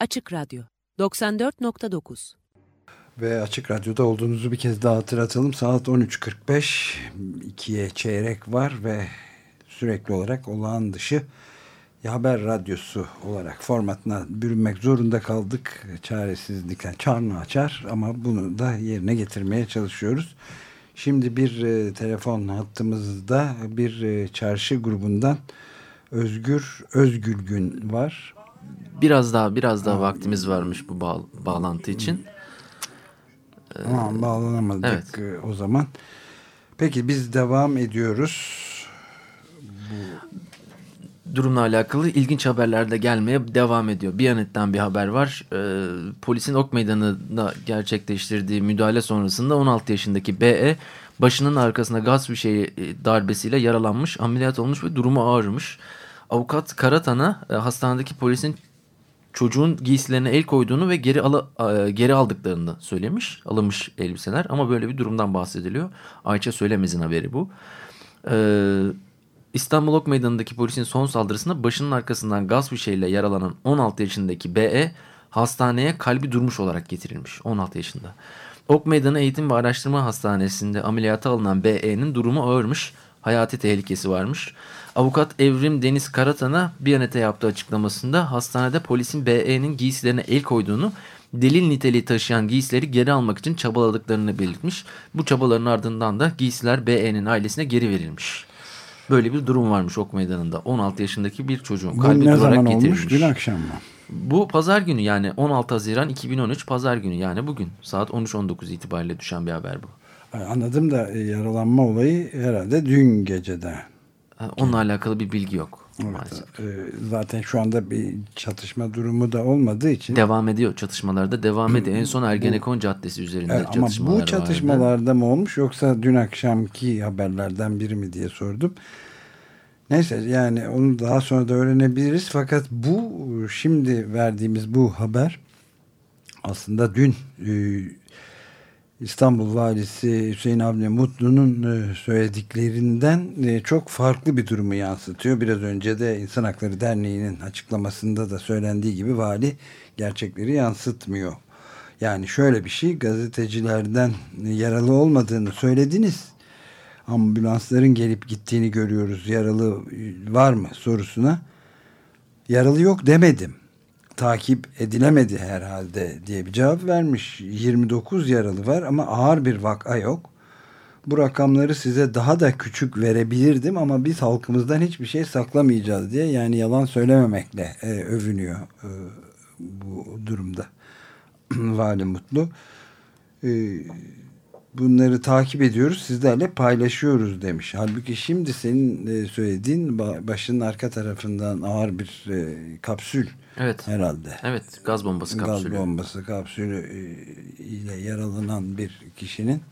Açık Radyo 94.9 Ve Açık Radyo'da olduğunuzu bir kez daha hatırlatalım. Saat 13.45, 2'ye çeyrek var ve sürekli olarak olağan dışı haber radyosu olarak formatına bürünmek zorunda kaldık. Çaresizlikten çarnı açar ama bunu da yerine getirmeye çalışıyoruz. Şimdi bir e, telefon hattımızda bir e, çarşı grubundan Özgür Özgülgün var. Biraz daha biraz daha vaktimiz varmış bu bağ bağlantı için. Tamam bağlanamadık evet. e, o zaman. Peki biz devam ediyoruz. Durumla alakalı ilginç haberler de gelmeye devam ediyor. Biyanet'ten bir haber var. Ee, polisin Ok Meydanı'nda gerçekleştirdiği müdahale sonrasında 16 yaşındaki BE başının arkasına gaz fişeği e, darbesiyle yaralanmış, ameliyat olmuş ve durumu ağırmış. Avukat Karatan'a e, hastanedeki polisin çocuğun giysilerine el koyduğunu ve geri ala, e, geri aldıklarını söylemiş. Alınmış elbiseler ama böyle bir durumdan bahsediliyor. Ayça Söylemez'in haberi bu. Ee, İstanbul Ok Meydanı'ndaki polisin son saldırısında başının arkasından gaz fişeğiyle yaralanan 16 yaşındaki BE hastaneye kalbi durmuş olarak getirilmiş 16 yaşında. Ok Meydanı Eğitim ve Araştırma Hastanesi'nde ameliyata alınan BE'nin durumu ağırmış, hayati tehlikesi varmış. Avukat Evrim Deniz Karatan'a Biyanet'e yaptığı açıklamasında hastanede polisin BE'nin giysilerine el koyduğunu, delil niteliği taşıyan giysileri geri almak için çabaladıklarını belirtmiş. Bu çabaların ardından da giysiler BE'nin ailesine geri verilmiş. Böyle bir durum varmış Ok Meydanı'nda. 16 yaşındaki bir çocuğun kalbi Bu ne durarak zaman getirilmiş. olmuş? Dün akşam mı? Bu pazar günü yani 16 Haziran 2013 pazar günü yani bugün saat 13.19 itibariyle düşen bir haber bu. Anladım da e, yaralanma olayı herhalde dün gecede. Ha, Onunla alakalı bir bilgi yok Evet, e, zaten şu anda bir çatışma durumu da olmadığı için. Devam ediyor çatışmalarda devam ediyor. En son Ergenekon Caddesi üzerinde Evet, ama çatışmalar bu çatışmalarda vardı. mı olmuş yoksa dün akşamki haberlerden biri mi diye sordum. Neyse yani onu daha sonra da öğrenebiliriz. Fakat bu şimdi verdiğimiz bu haber aslında dün e, İstanbul Valisi Hüseyin Avni Mutlu'nun e, söylediklerinden e, çok farklı bir durumu yansıtıyor. Biraz önce de İnsan Hakları Derneği'nin açıklamasında da söylendiği gibi vali gerçekleri yansıtmıyor. Yani şöyle bir şey gazetecilerden yaralı olmadığını söylediniz. Ambulansların gelip gittiğini görüyoruz. Yaralı var mı sorusuna yaralı yok demedim takip edilemedi herhalde diye bir cevap vermiş. 29 yaralı var ama ağır bir vaka yok. Bu rakamları size daha da küçük verebilirdim ama biz halkımızdan hiçbir şey saklamayacağız diye yani yalan söylememekle e, övünüyor e, bu durumda. Vali Mutlu. E, bunları takip ediyoruz sizlerle paylaşıyoruz demiş. Halbuki şimdi senin e, söylediğin ba- başının arka tarafından ağır bir e, kapsül Evet. herhalde. Evet gaz bombası kapsülü. Gaz bombası kapsülü e, ile yaralanan bir kişinin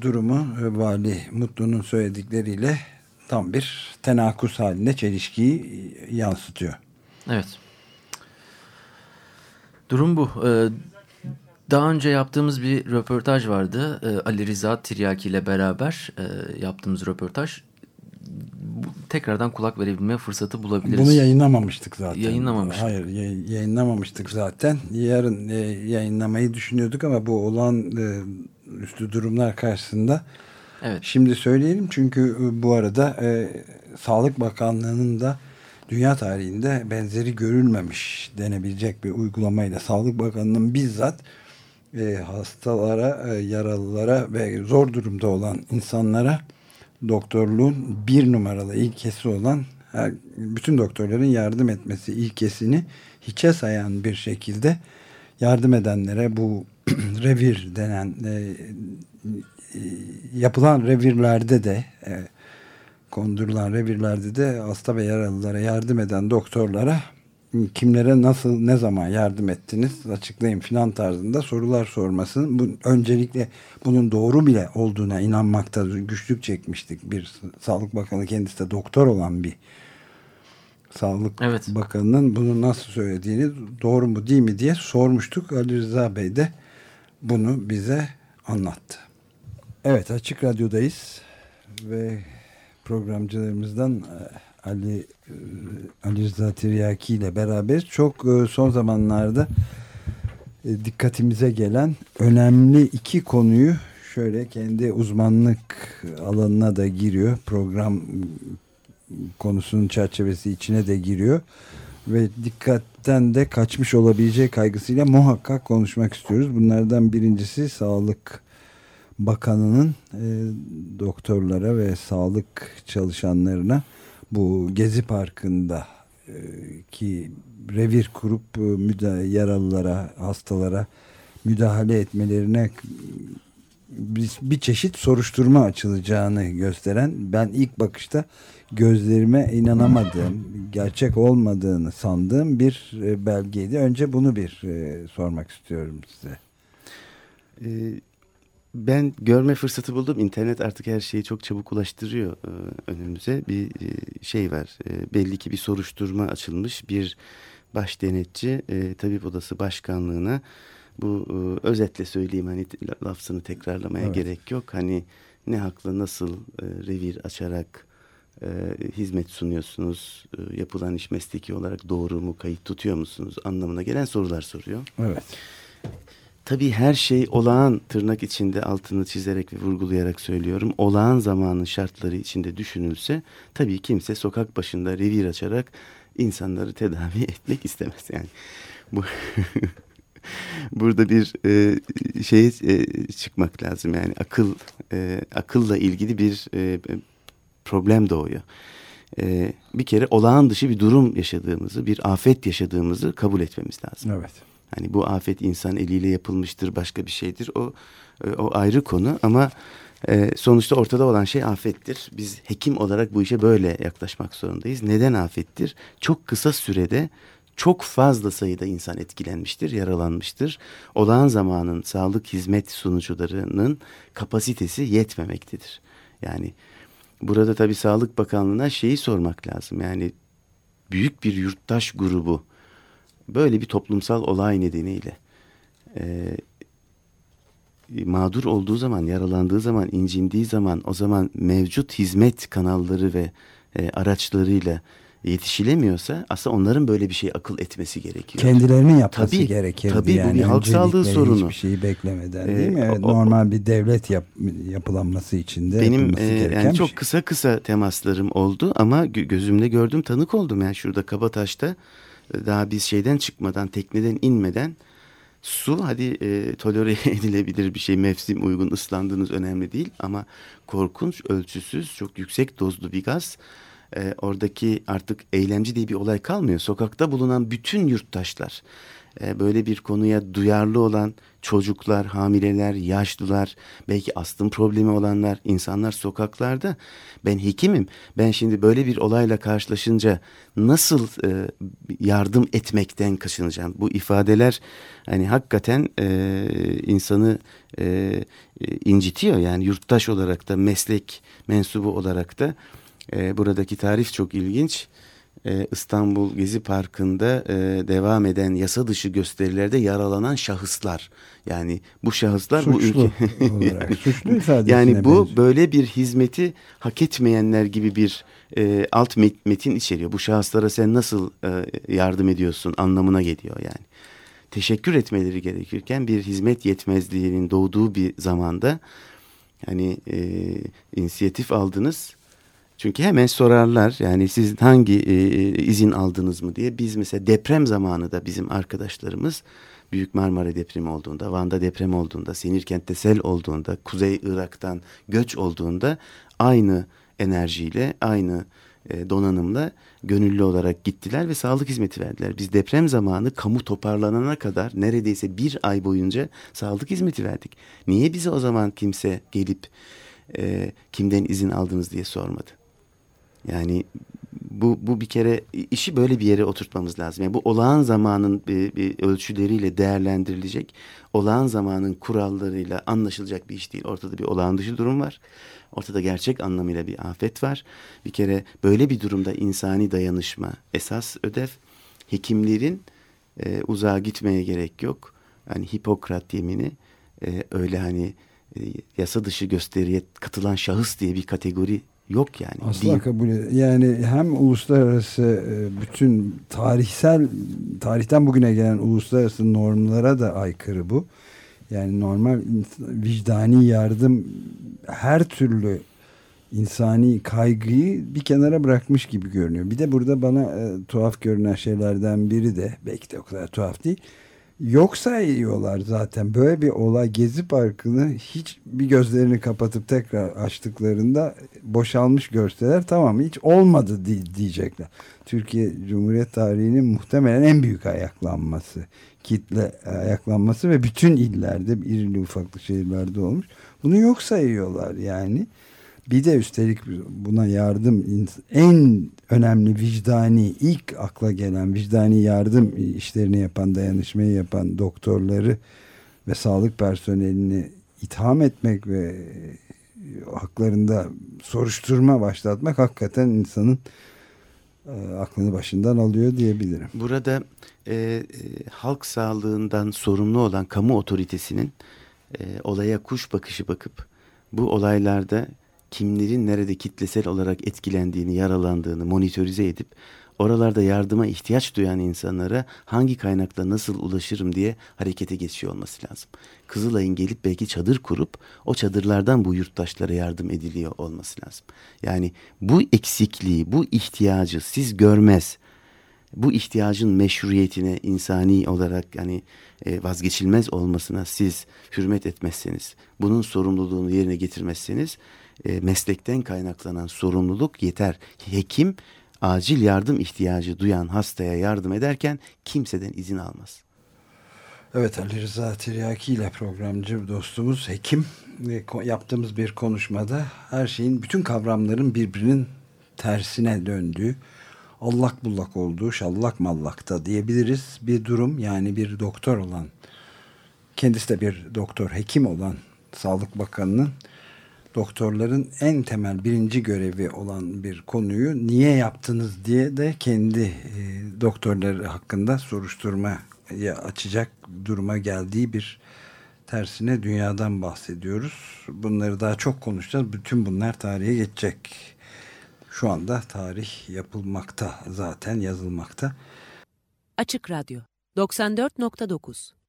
durumu Vali Mutlu'nun söyledikleriyle tam bir tenakus halinde çelişkiyi yansıtıyor. Evet. Durum bu. Ee, daha önce yaptığımız bir röportaj vardı. Ee, Ali Rıza Tiryaki ile beraber e, yaptığımız röportaj. Bu, tekrardan kulak verebilme fırsatı bulabiliriz. Bunu yayınlamamıştık zaten. Yayınlamamıştık. Hayır yay- yayınlamamıştık zaten. Yarın e, yayınlamayı düşünüyorduk ama bu olan e, üstü durumlar karşısında Evet. Şimdi söyleyelim çünkü bu arada e, Sağlık Bakanlığı'nın da dünya tarihinde benzeri görülmemiş denebilecek bir uygulamayla Sağlık Bakanlığı'nın bizzat e, hastalara, e, yaralılara ve zor durumda olan insanlara doktorluğun bir numaralı ilkesi olan her, bütün doktorların yardım etmesi ilkesini hiçe sayan bir şekilde yardım edenlere bu revir denen e, yapılan revirlerde de e, kondurulan revirlerde de hasta ve yaralılara yardım eden doktorlara kimlere nasıl ne zaman yardım ettiniz açıklayın filan tarzında sorular sormasın. Bu, öncelikle bunun doğru bile olduğuna inanmakta güçlük çekmiştik. Bir Sağlık Bakanı kendisi de doktor olan bir Sağlık Evet. Bakanı'nın bunu nasıl söylediğini doğru mu değil mi diye sormuştuk. Ali Rıza Bey de bunu bize anlattı. Evet Açık Radyo'dayız ve programcılarımızdan e, Ali e, Ali Rıza Tiryaki ile beraber çok e, son zamanlarda e, dikkatimize gelen önemli iki konuyu şöyle kendi uzmanlık alanına da giriyor. Program konusunun çerçevesi içine de giriyor. Ve dikkatten de kaçmış olabilecek kaygısıyla muhakkak konuşmak istiyoruz. Bunlardan birincisi Sağlık Bakanı'nın e, doktorlara ve sağlık çalışanlarına bu Gezi Parkı'nda e, ki revir kurup e, yaralılara, hastalara müdahale etmelerine bir, bir çeşit soruşturma açılacağını gösteren ben ilk bakışta gözlerime inanamadığım, gerçek olmadığını sandığım bir e, belgeydi. Önce bunu bir e, sormak istiyorum size. Ee, ben görme fırsatı buldum. İnternet artık her şeyi çok çabuk ulaştırıyor e, önümüze. Bir e, şey var. E, belli ki bir soruşturma açılmış. Bir baş denetçi e, tabip odası başkanlığına bu e, özetle söyleyeyim hani lafzını tekrarlamaya evet. gerek yok. Hani ne haklı nasıl e, revir açarak e, hizmet sunuyorsunuz? E, yapılan iş mesleki olarak doğru mu? Kayıt tutuyor musunuz? Anlamına gelen sorular soruyor. Evet. Tabii her şey olağan tırnak içinde altını çizerek ve vurgulayarak söylüyorum. Olağan zamanın şartları içinde düşünülse tabii kimse sokak başında revir açarak insanları tedavi etmek istemez. Yani bu burada bir e, şeye e, çıkmak lazım. Yani akıl e, akılla ilgili bir e, problem doğuyor. E, bir kere olağan dışı bir durum yaşadığımızı, bir afet yaşadığımızı kabul etmemiz lazım. Evet. Hani bu afet insan eliyle yapılmıştır, başka bir şeydir. O e, o ayrı konu ama e, sonuçta ortada olan şey afettir. Biz hekim olarak bu işe böyle yaklaşmak zorundayız. Neden afettir? Çok kısa sürede çok fazla sayıda insan etkilenmiştir, yaralanmıştır. Olağan zamanın sağlık hizmet sunucularının kapasitesi yetmemektedir. Yani burada tabii Sağlık Bakanlığı'na şeyi sormak lazım. Yani büyük bir yurttaş grubu böyle bir toplumsal olay nedeniyle e, mağdur olduğu zaman, yaralandığı zaman, incindiği zaman o zaman mevcut hizmet kanalları ve e, araçlarıyla yetişilemiyorsa aslında onların böyle bir şey akıl etmesi gerekiyor. Kendilerinin yapması tabii, gerekir. Tabii yani. bu bir halk sağlığı sorunu. Hiçbir şeyi beklemeden değil mi? Evet, o, normal bir devlet yap, yapılanması için de benim e, yani çok şey. kısa kısa temaslarım oldu ama gözümle gördüm tanık oldum yani şurada Kabataş'ta daha biz şeyden çıkmadan tekneden inmeden su hadi e, tolere edilebilir bir şey mevsim uygun ıslandığınız önemli değil ama korkunç ölçüsüz çok yüksek dozlu bir gaz e, oradaki artık eylemci diye bir olay kalmıyor. Sokakta bulunan bütün yurttaşlar e, böyle bir konuya duyarlı olan çocuklar, hamileler, yaşlılar, belki astım problemi olanlar, insanlar sokaklarda. Ben hekimim. Ben şimdi böyle bir olayla karşılaşınca nasıl e, yardım etmekten kaçınacağım? Bu ifadeler hani hakikaten e, insanı e, incitiyor. Yani yurttaş olarak da meslek mensubu olarak da e, buradaki tarif çok ilginç. E, İstanbul Gezi Parkı'nda e, devam eden yasa dışı gösterilerde yaralanan şahıslar. Yani bu şahıslar suçlu bu ülke yani, suçlu Yani bu benziyor. böyle bir hizmeti hak etmeyenler gibi bir e, alt met, metin içeriyor. Bu şahıslara sen nasıl e, yardım ediyorsun anlamına geliyor yani. Teşekkür etmeleri gerekirken bir hizmet yetmezliğinin doğduğu bir zamanda yani e, inisiyatif aldınız çünkü hemen sorarlar yani siz hangi e, izin aldınız mı diye. Biz mesela deprem zamanı da bizim arkadaşlarımız Büyük Marmara depremi olduğunda, Van'da deprem olduğunda, Senirkent'te sel olduğunda, Kuzey Irak'tan göç olduğunda aynı enerjiyle, aynı e, donanımla gönüllü olarak gittiler ve sağlık hizmeti verdiler. Biz deprem zamanı kamu toparlanana kadar neredeyse bir ay boyunca sağlık hizmeti verdik. Niye bize o zaman kimse gelip e, kimden izin aldınız diye sormadı? Yani bu, bu bir kere işi böyle bir yere oturtmamız lazım. Yani bu olağan zamanın bir, bir ölçüleriyle değerlendirilecek, olağan zamanın kurallarıyla anlaşılacak bir iş değil. Ortada bir olağan dışı durum var. Ortada gerçek anlamıyla bir afet var. Bir kere böyle bir durumda insani dayanışma esas ödev. Hekimlerin e, uzağa gitmeye gerek yok. Hani Hipokrat yemini e, öyle hani e, yasa dışı gösteriye katılan şahıs diye bir kategori yok yani. Asla Değil. kabul ed- Yani hem uluslararası e, bütün tarihsel tarihten bugüne gelen uluslararası normlara da aykırı bu. Yani normal vicdani yardım her türlü insani kaygıyı bir kenara bırakmış gibi görünüyor. Bir de burada bana e, tuhaf görünen şeylerden biri de belki de o kadar tuhaf değil. Yok sayıyorlar zaten. Böyle bir olay Gezi Parkı'nı hiç bir gözlerini kapatıp tekrar açtıklarında boşalmış görseler tamam hiç olmadı di- diyecekler. Türkiye Cumhuriyet tarihinin muhtemelen en büyük ayaklanması. Kitle ayaklanması ve bütün illerde irili ufaklı şehirlerde olmuş. Bunu yok sayıyorlar yani. Bir de üstelik buna yardım en önemli vicdani ilk akla gelen vicdani yardım işlerini yapan dayanışmayı yapan doktorları ve sağlık personelini itham etmek ve haklarında soruşturma başlatmak hakikaten insanın e, aklını başından alıyor diyebilirim. Burada e, e, halk sağlığından sorumlu olan kamu otoritesinin e, olaya kuş bakışı bakıp bu olaylarda kimlerin nerede kitlesel olarak etkilendiğini, yaralandığını monitörize edip oralarda yardıma ihtiyaç duyan insanlara hangi kaynakla nasıl ulaşırım diye harekete geçiyor olması lazım. Kızılay'ın gelip belki çadır kurup o çadırlardan bu yurttaşlara yardım ediliyor olması lazım. Yani bu eksikliği, bu ihtiyacı siz görmez, bu ihtiyacın meşruiyetine insani olarak yani e, vazgeçilmez olmasına siz hürmet etmezseniz, bunun sorumluluğunu yerine getirmezseniz e, meslekten kaynaklanan sorumluluk yeter. Hekim acil yardım ihtiyacı duyan hastaya yardım ederken kimseden izin almaz. Evet Ali Rıza Tiryaki ile programcı dostumuz hekim ko- yaptığımız bir konuşmada her şeyin bütün kavramların birbirinin tersine döndüğü allak bullak olduğu şallak mallakta diyebiliriz bir durum yani bir doktor olan kendisi de bir doktor hekim olan Sağlık Bakanı'nın doktorların en temel birinci görevi olan bir konuyu niye yaptınız diye de kendi e, doktorları hakkında soruşturmaya açacak duruma geldiği bir tersine dünyadan bahsediyoruz. Bunları daha çok konuşacağız. Bütün bunlar tarihe geçecek. Şu anda tarih yapılmakta zaten yazılmakta. Açık Radyo 94.9